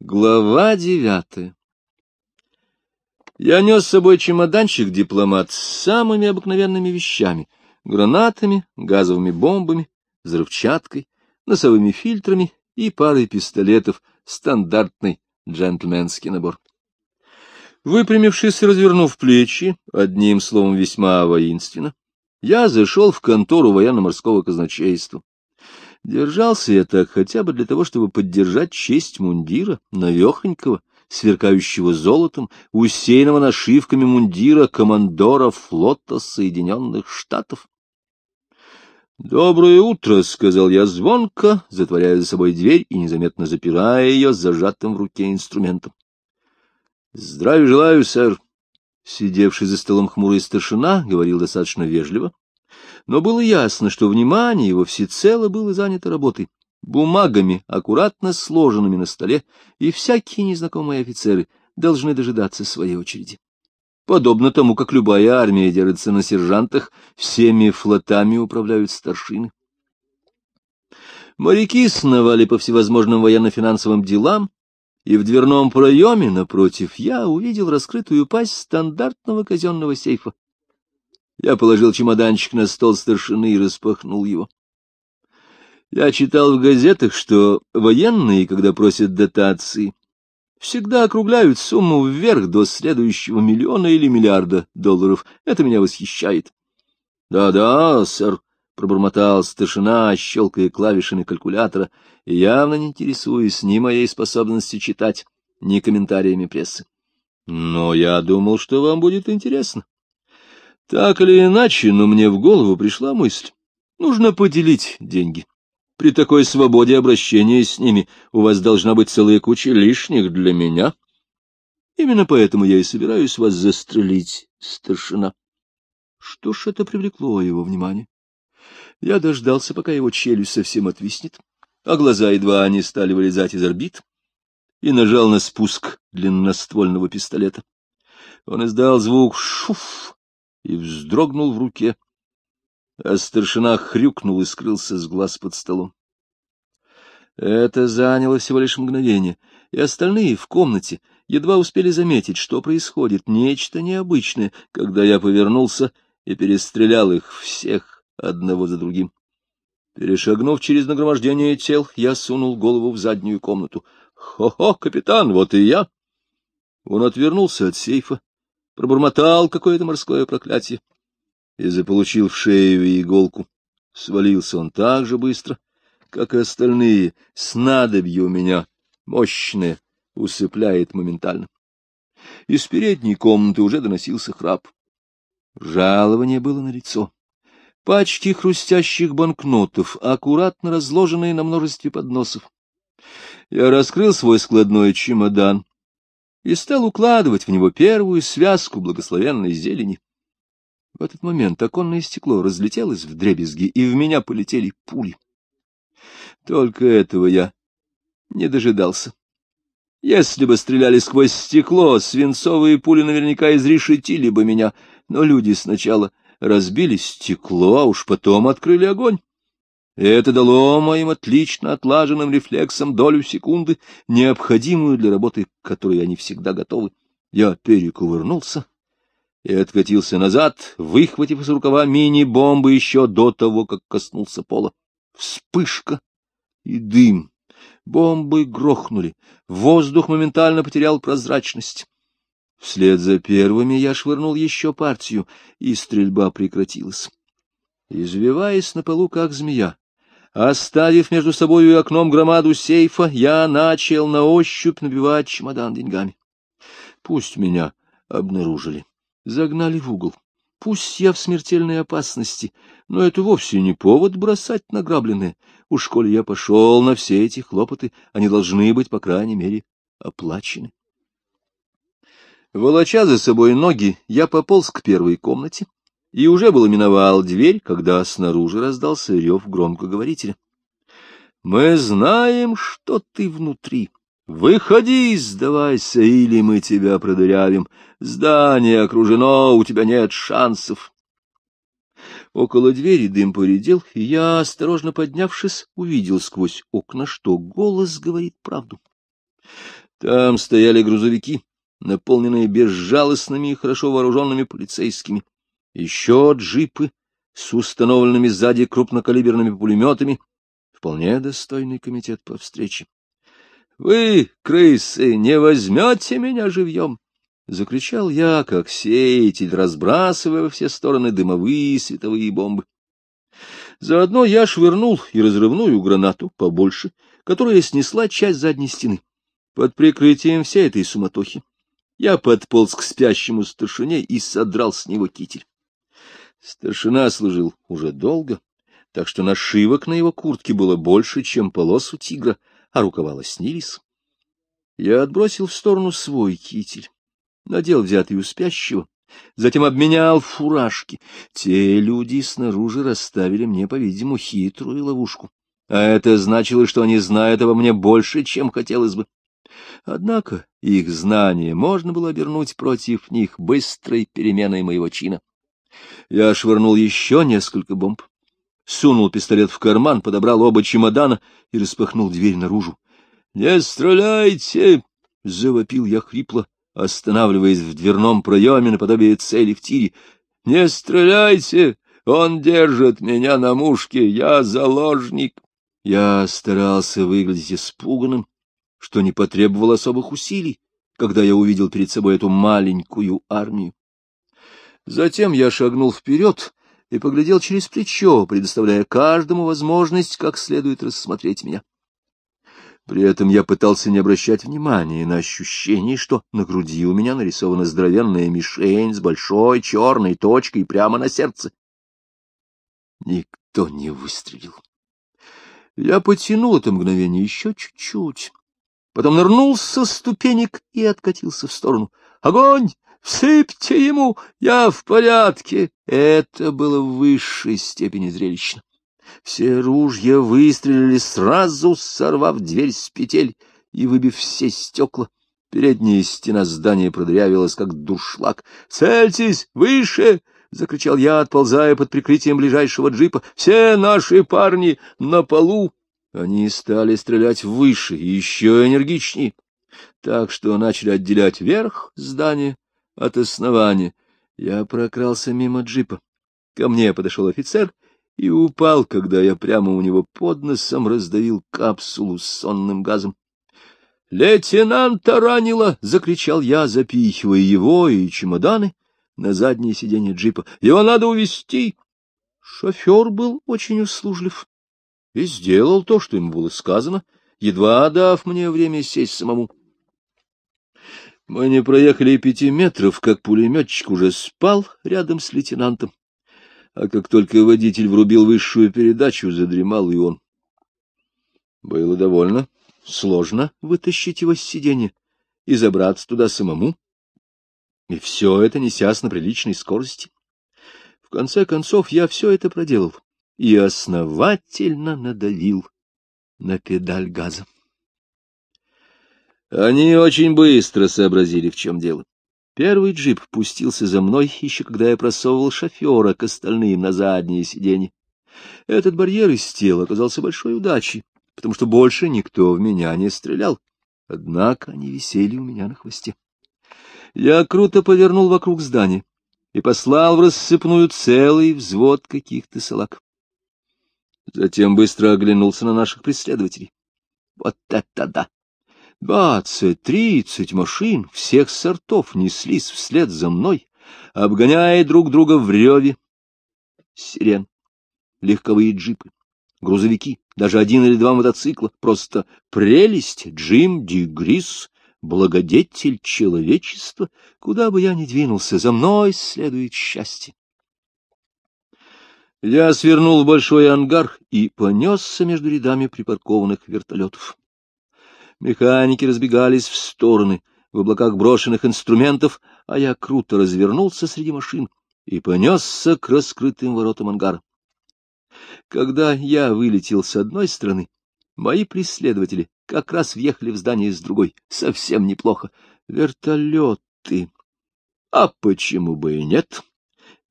Глава девятая Я нес с собой чемоданчик-дипломат с самыми обыкновенными вещами — гранатами, газовыми бомбами, взрывчаткой, носовыми фильтрами и парой пистолетов, стандартный джентльменский набор. Выпрямившись и развернув плечи, одним словом весьма воинственно, я зашел в контору военно-морского казначейства. Держался я так хотя бы для того, чтобы поддержать честь мундира, навехонького, сверкающего золотом, усеянного нашивками мундира командора флота Соединенных Штатов. «Доброе утро», — сказал я звонко, затворяя за собой дверь и незаметно запирая ее зажатым в руке инструментом. «Здравия желаю, сэр», Сидевший за столом хмурый старшина говорил достаточно вежливо, но было ясно, что внимание его всецело было занято работой, бумагами, аккуратно сложенными на столе, и всякие незнакомые офицеры должны дожидаться своей очереди. Подобно тому, как любая армия держится на сержантах, всеми флотами управляют старшины. Моряки сновали по всевозможным военно-финансовым делам, и в дверном проеме, напротив, я увидел раскрытую пасть стандартного казенного сейфа. Я положил чемоданчик на стол старшины и распахнул его. Я читал в газетах, что военные, когда просят дотации, всегда округляют сумму вверх до следующего миллиона или миллиарда долларов. Это меня восхищает. Да — Да-да, сэр, — пробормотал старшина, щелкая клавишами калькулятора, явно не интересуясь ни моей способности читать, ни комментариями прессы. — Но я думал, что вам будет интересно. Так или иначе, но мне в голову пришла мысль. Нужно поделить деньги. При такой свободе обращения с ними у вас должна быть целая куча лишних для меня. Именно поэтому я и собираюсь вас застрелить, старшина. Что ж это привлекло его внимание? Я дождался, пока его челюсть совсем отвиснет, а глаза едва не стали вылезать из орбит, и нажал на спуск длинноствольного пистолета. Он издал звук «шуф» и вздрогнул в руке, а старшина хрюкнул и скрылся с глаз под столом. Это заняло всего лишь мгновение, и остальные в комнате едва успели заметить, что происходит нечто необычное, когда я повернулся и перестрелял их всех одного за другим. Перешагнув через нагромождение тел, я сунул голову в заднюю комнату. «Хо-хо, капитан, вот и я!» Он отвернулся от сейфа, пробормотал какое-то морское проклятие и заполучил в шею иголку. Свалился он так же быстро, как и остальные. Снадобье у меня мощное, усыпляет моментально. Из передней комнаты уже доносился храп. Жалование было налицо. Пачки хрустящих банкнотов, аккуратно разложенные на множестве подносов. Я раскрыл свой складной чемодан и стал укладывать в него первую связку благословенной зелени. В этот момент оконное стекло разлетелось в дребезги, и в меня полетели пули. Только этого я не дожидался. Если бы стреляли сквозь стекло, свинцовые пули наверняка изрешетили бы меня, но люди сначала разбили стекло, а уж потом открыли огонь. Это дало моим отлично отлаженным рефлексам долю секунды, необходимую для работы, к которой они всегда готовы. Я перекувырнулся и откатился назад, выхватив из рукава мини-бомбы еще до того, как коснулся пола. Вспышка и дым. Бомбы грохнули. Воздух моментально потерял прозрачность. Вслед за первыми я швырнул еще партию, и стрельба прекратилась. Извиваясь на полу, как змея, Оставив между собой и окном громаду сейфа, я начал на ощупь набивать чемодан деньгами. Пусть меня обнаружили, загнали в угол. Пусть я в смертельной опасности, но это вовсе не повод бросать награбленное. Уж коли я пошел на все эти хлопоты, они должны быть, по крайней мере, оплачены. Волоча за собой ноги, я пополз к первой комнате и уже было миновал дверь, когда снаружи раздался рев громкоговорителя. — Мы знаем, что ты внутри. Выходи, сдавайся, или мы тебя продырявим. Здание окружено, у тебя нет шансов. Около двери дым поредел, и я, осторожно поднявшись, увидел сквозь окна, что голос говорит правду. Там стояли грузовики, наполненные безжалостными и хорошо вооруженными полицейскими. Еще джипы с установленными сзади крупнокалиберными пулеметами. Вполне достойный комитет по встрече. — Вы, крысы, не возьмете меня живьем? — закричал я, как сеятель, разбрасывая во все стороны дымовые световые бомбы. Заодно я швырнул и разрывную гранату побольше, которая снесла часть задней стены. Под прикрытием всей этой суматохи я подполз к спящему старшине и содрал с него китель. Старшина служил уже долго, так что нашивок на его куртке было больше, чем полос у тигра, а рукава лоснились. Я отбросил в сторону свой китель, надел взятый у спящего, затем обменял фуражки. Те люди снаружи расставили мне, по-видимому, хитрую ловушку. А это значило, что они знают обо мне больше, чем хотелось бы. Однако их знание можно было обернуть против них быстрой переменой моего чина. Я швырнул еще несколько бомб, сунул пистолет в карман, подобрал оба чемодана и распахнул дверь наружу. — Не стреляйте! — завопил я хрипло, останавливаясь в дверном проеме наподобие цели в тире. — Не стреляйте! Он держит меня на мушке, я заложник. Я старался выглядеть испуганным, что не потребовало особых усилий, когда я увидел перед собой эту маленькую армию. Затем я шагнул вперед и поглядел через плечо, предоставляя каждому возможность как следует рассмотреть меня. При этом я пытался не обращать внимания на ощущение, что на груди у меня нарисована здоровенная мишень с большой черной точкой прямо на сердце. Никто не выстрелил. Я потянул это мгновение еще чуть-чуть, потом нырнул со ступенек и откатился в сторону. «Огонь! Всыпьте ему! Я в порядке!» Это было в высшей степени зрелищно. Все ружья выстрелили сразу, сорвав дверь с петель и выбив все стекла. Передняя стена здания продрявилась, как дуршлаг. «Цельтесь! Выше!» — закричал я, отползая под прикрытием ближайшего джипа. «Все наши парни на полу!» Они стали стрелять выше и еще энергичнее, так что начали отделять верх здания от основания. Я прокрался мимо джипа. Ко мне подошел офицер и упал, когда я прямо у него под носом раздавил капсулу с сонным газом. «Лейтенанта ранило!» — закричал я, запихивая его и чемоданы на заднее сиденье джипа. «Его надо увезти!» Шофер был очень услужлив и сделал то, что ему было сказано, едва дав мне время сесть самому. Мы не проехали пяти метров, как пулеметчик уже спал рядом с лейтенантом а как только водитель врубил высшую передачу, задремал и он. Было довольно сложно вытащить его с сиденья и забраться туда самому. И все это несясь на приличной скорости. В конце концов, я все это проделал и основательно надавил на педаль газа. Они очень быстро сообразили, в чем дело. Первый джип пустился за мной, еще когда я просовывал шофера к остальным на заднее сиденье. Этот барьер из тела оказался большой удачей, потому что больше никто в меня не стрелял. Однако они висели у меня на хвосте. Я круто повернул вокруг здания и послал в рассыпную целый взвод каких-то салак. Затем быстро оглянулся на наших преследователей. Вот это да! Двадцать, тридцать машин всех сортов неслись вслед за мной, обгоняя друг друга в реве. Сирен, легковые джипы, грузовики, даже один или два мотоцикла. Просто прелесть, Джим Дигрис, благодетель человечества. Куда бы я ни двинулся, за мной следует счастье. Я свернул в большой ангар и понесся между рядами припаркованных вертолетов. Механики разбегались в стороны, в облаках брошенных инструментов, а я круто развернулся среди машин и понесся к раскрытым воротам ангара. Когда я вылетел с одной стороны, мои преследователи как раз въехали в здание с другой. Совсем неплохо. Вертолеты. А почему бы и нет?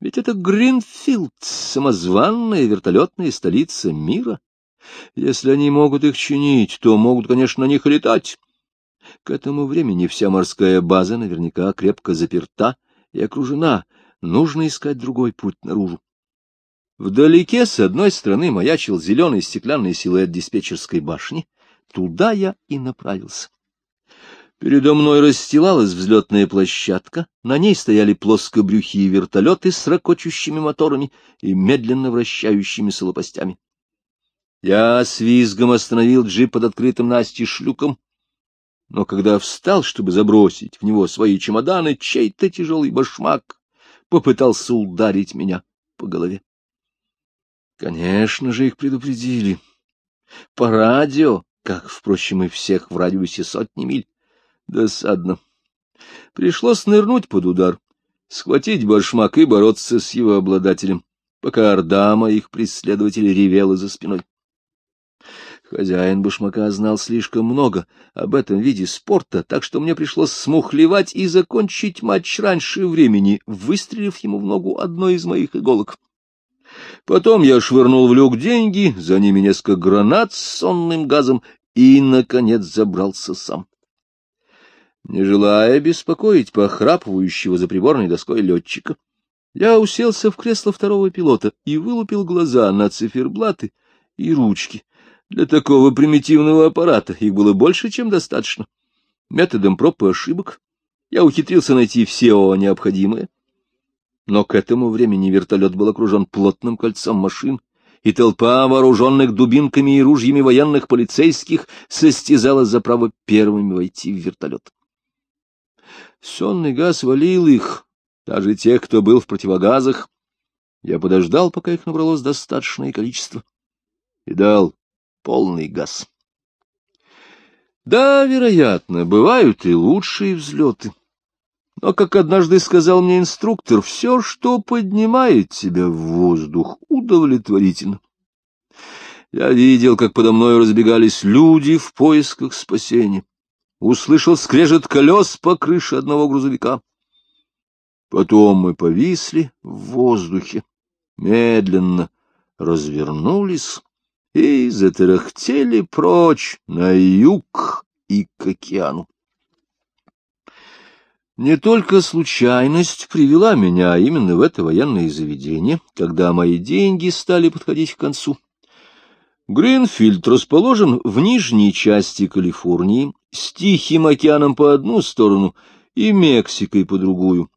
Ведь это Гринфилд, самозванная вертолетная столица мира. Если они могут их чинить, то могут, конечно, на них летать. К этому времени вся морская база наверняка крепко заперта и окружена. Нужно искать другой путь наружу. Вдалеке с одной стороны маячил зеленый стеклянный силуэт диспетчерской башни. Туда я и направился. Передо мной расстилалась взлетная площадка, на ней стояли плоскобрюхие вертолеты с ракочущими моторами и медленно вращающимися лопастями. Я с визгом остановил джип под открытым Насти шлюком, но когда встал, чтобы забросить в него свои чемоданы, чей-то тяжелый башмак попытался ударить меня по голове. Конечно же, их предупредили. По радио, как, впрочем, и всех в радиусе сотни миль. Досадно. Пришлось нырнуть под удар, схватить башмак и бороться с его обладателем, пока орда моих преследователей ревела за спиной. Хозяин башмака знал слишком много об этом виде спорта, так что мне пришлось смухлевать и закончить матч раньше времени, выстрелив ему в ногу одной из моих иголок. Потом я швырнул в люк деньги, за ними несколько гранат с сонным газом и, наконец, забрался сам. Не желая беспокоить похрапывающего за приборной доской летчика, я уселся в кресло второго пилота и вылупил глаза на циферблаты и ручки. Для такого примитивного аппарата их было больше, чем достаточно. Методом проб и ошибок я ухитрился найти все необходимое. Но к этому времени вертолет был окружен плотным кольцом машин, и толпа вооруженных дубинками и ружьями военных полицейских состязалась за право первыми войти в вертолет. Сонный газ валил их, даже тех, кто был в противогазах. Я подождал, пока их набралось достаточное количество, и дал полный газ. Да, вероятно, бывают и лучшие взлеты. Но, как однажды сказал мне инструктор, все, что поднимает тебя в воздух, удовлетворительно. Я видел, как подо мной разбегались люди в поисках спасения услышал скрежет колес по крыше одного грузовика. Потом мы повисли в воздухе, медленно развернулись и затарахтели прочь на юг и к океану. Не только случайность привела меня именно в это военное заведение, когда мои деньги стали подходить к концу. Гринфилд расположен в нижней части Калифорнии, с Тихим океаном по одну сторону и Мексикой по другую.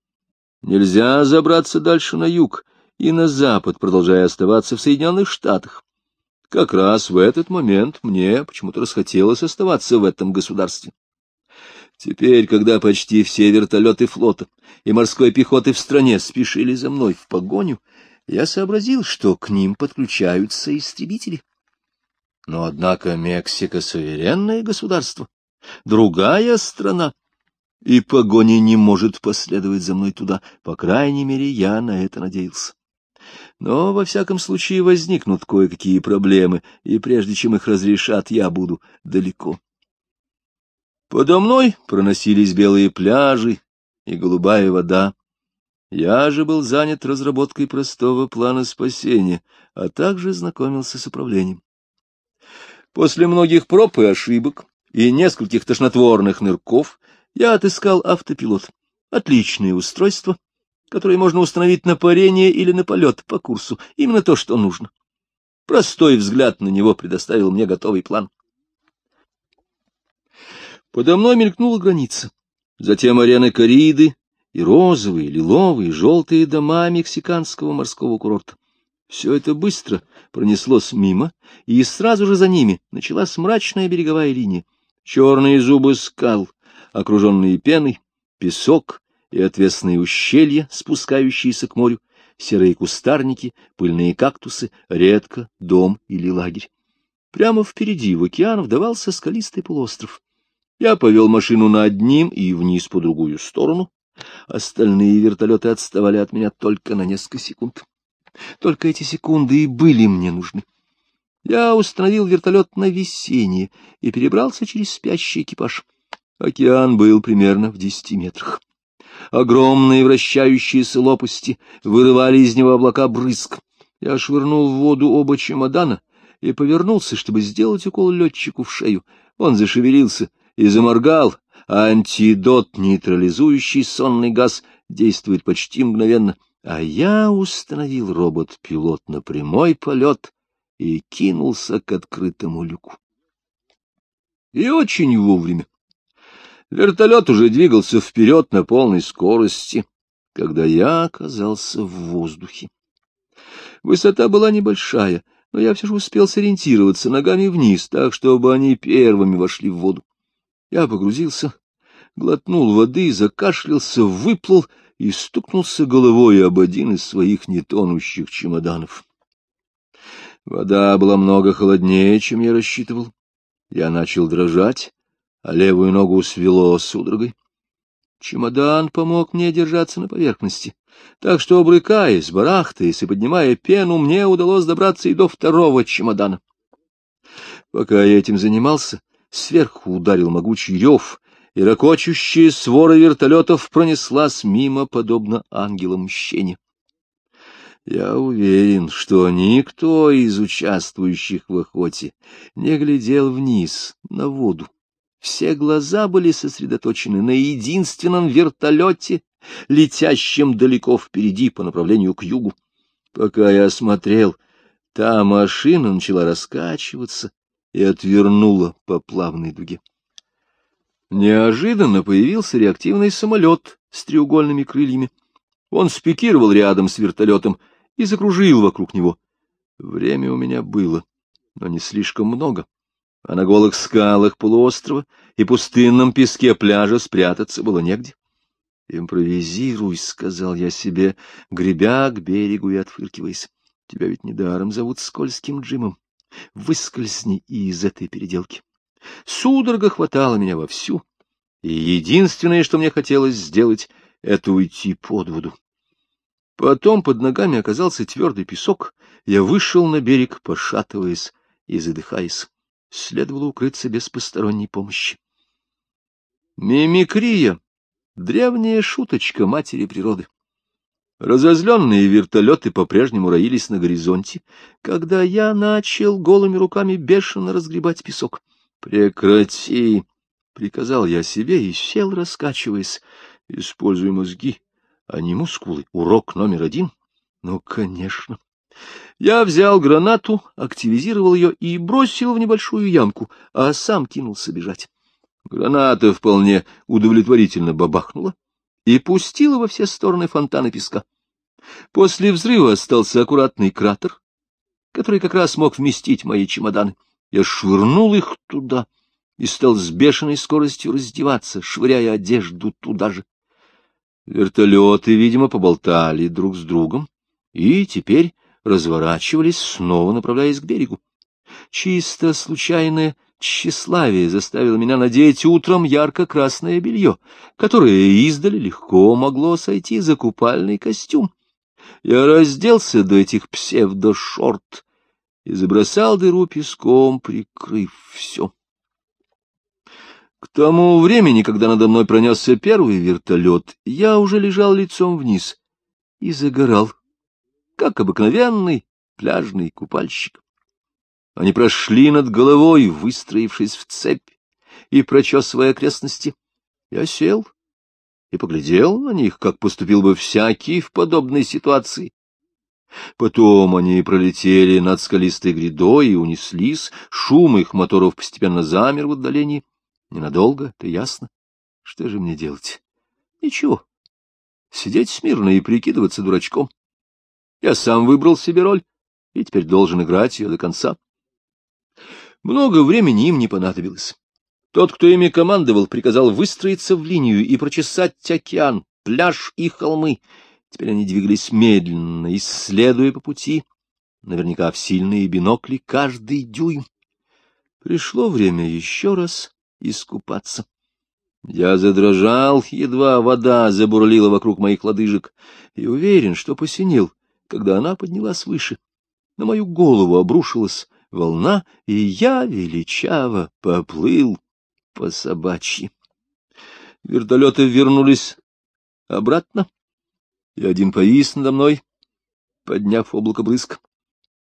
Нельзя забраться дальше на юг и на запад, продолжая оставаться в Соединенных Штатах. Как раз в этот момент мне почему-то расхотелось оставаться в этом государстве. Теперь, когда почти все вертолеты флота и морской пехоты в стране спешили за мной в погоню, я сообразил, что к ним подключаются истребители. Но, однако, Мексика — суверенное государство, другая страна, и погоня не может последовать за мной туда, по крайней мере, я на это надеялся. Но, во всяком случае, возникнут кое-какие проблемы, и прежде чем их разрешат, я буду далеко. Подо мной проносились белые пляжи и голубая вода. Я же был занят разработкой простого плана спасения, а также знакомился с управлением. После многих проб и ошибок и нескольких тошнотворных нырков я отыскал автопилот. Отличное устройство, которое можно установить на парение или на полет по курсу. Именно то, что нужно. Простой взгляд на него предоставил мне готовый план. Подо мной мелькнула граница. Затем арены кориды и розовые, лиловые, желтые дома мексиканского морского курорта. Все это быстро пронеслось мимо, и сразу же за ними началась мрачная береговая линия. Черные зубы скал, окруженные пеной, песок и отвесные ущелья, спускающиеся к морю, серые кустарники, пыльные кактусы, редко дом или лагерь. Прямо впереди в океан вдавался скалистый полуостров. Я повел машину на одним и вниз по другую сторону. Остальные вертолеты отставали от меня только на несколько секунд. Только эти секунды и были мне нужны. Я установил вертолет на весеннее и перебрался через спящий экипаж. Океан был примерно в десяти метрах. Огромные вращающиеся лопасти вырывали из него облака брызг. Я швырнул в воду оба чемодана и повернулся, чтобы сделать укол летчику в шею. Он зашевелился и заморгал, антидот, нейтрализующий сонный газ, действует почти мгновенно, а я установил робот-пилот на прямой полет и кинулся к открытому люку. И очень вовремя. Вертолет уже двигался вперед на полной скорости, когда я оказался в воздухе. Высота была небольшая, но я все же успел сориентироваться ногами вниз, так, чтобы они первыми вошли в воду. Я погрузился, глотнул воды, закашлялся, выплыл и стукнулся головой об один из своих нетонущих чемоданов. Вода была много холоднее, чем я рассчитывал. Я начал дрожать, а левую ногу свело судорогой. Чемодан помог мне держаться на поверхности, так что, обрыкаясь, барахтаясь и поднимая пену, мне удалось добраться и до второго чемодана. Пока я этим занимался, сверху ударил могучий рев, и ракочущая свора вертолетов пронеслась мимо, подобно ангелам мщения. Я уверен, что никто из участвующих в охоте не глядел вниз на воду. Все глаза были сосредоточены на единственном вертолете, летящем далеко впереди по направлению к югу. Пока я смотрел, та машина начала раскачиваться и отвернула по плавной дуге. Неожиданно появился реактивный самолет с треугольными крыльями. Он спикировал рядом с вертолетом и закружил вокруг него. Время у меня было, но не слишком много а на голых скалах полуострова и пустынном песке пляжа спрятаться было негде. «Импровизируй», — сказал я себе, гребя к берегу и отфыркиваясь. «Тебя ведь недаром зовут Скользким Джимом. Выскользни и из этой переделки». Судорога хватала меня вовсю, и единственное, что мне хотелось сделать, — это уйти под воду. Потом под ногами оказался твердый песок, я вышел на берег, пошатываясь и задыхаясь следовало укрыться без посторонней помощи. Мимикрия — древняя шуточка матери природы. Разозленные вертолеты по-прежнему роились на горизонте, когда я начал голыми руками бешено разгребать песок. «Прекрати!» — приказал я себе и сел, раскачиваясь. Используя мозги, а не мускулы. Урок номер один? Ну, конечно. Я взял гранату, активизировал ее и бросил в небольшую ямку, а сам кинулся бежать. Граната вполне удовлетворительно бабахнула и пустила во все стороны фонтаны песка. После взрыва остался аккуратный кратер, который как раз мог вместить мои чемоданы. Я швырнул их туда и стал с бешеной скоростью раздеваться, швыряя одежду туда же. Вертолеты, видимо, поболтали друг с другом, и теперь разворачивались, снова направляясь к берегу. Чисто случайное тщеславие заставило меня надеть утром ярко-красное белье, которое издали легко могло сойти за купальный костюм. Я разделся до этих псевдошорт и забросал дыру песком, прикрыв все. К тому времени, когда надо мной пронесся первый вертолет, я уже лежал лицом вниз и загорал как обыкновенный пляжный купальщик. Они прошли над головой, выстроившись в цепь и прочесывая окрестности. Я сел и поглядел на них, как поступил бы всякий в подобной ситуации. Потом они пролетели над скалистой грядой и унеслись, шум их моторов постепенно замер в отдалении. Ненадолго, это ясно. Что же мне делать? Ничего. Сидеть смирно и прикидываться дурачком. Я сам выбрал себе роль и теперь должен играть ее до конца. Много времени им не понадобилось. Тот, кто ими командовал, приказал выстроиться в линию и прочесать океан, пляж и холмы. Теперь они двигались медленно, исследуя по пути, наверняка в сильные бинокли, каждый дюйм. Пришло время еще раз искупаться. Я задрожал, едва вода забурлила вокруг моих лодыжек, и уверен, что посинел когда она поднялась выше. На мою голову обрушилась волна, и я величаво поплыл по собачьи. Вертолеты вернулись обратно, и один повис надо мной, подняв облако брызг.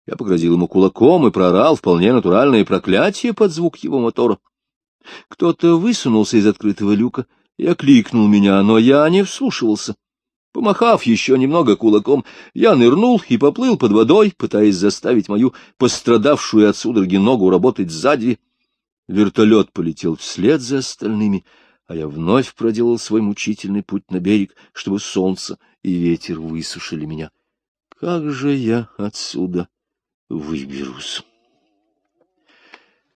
Я погрозил ему кулаком и проорал вполне натуральное проклятие под звук его мотора. Кто-то высунулся из открытого люка и окликнул меня, но я не вслушивался. Помахав еще немного кулаком, я нырнул и поплыл под водой, пытаясь заставить мою пострадавшую от судороги ногу работать сзади. Вертолет полетел вслед за остальными, а я вновь проделал свой мучительный путь на берег, чтобы солнце и ветер высушили меня. Как же я отсюда выберусь?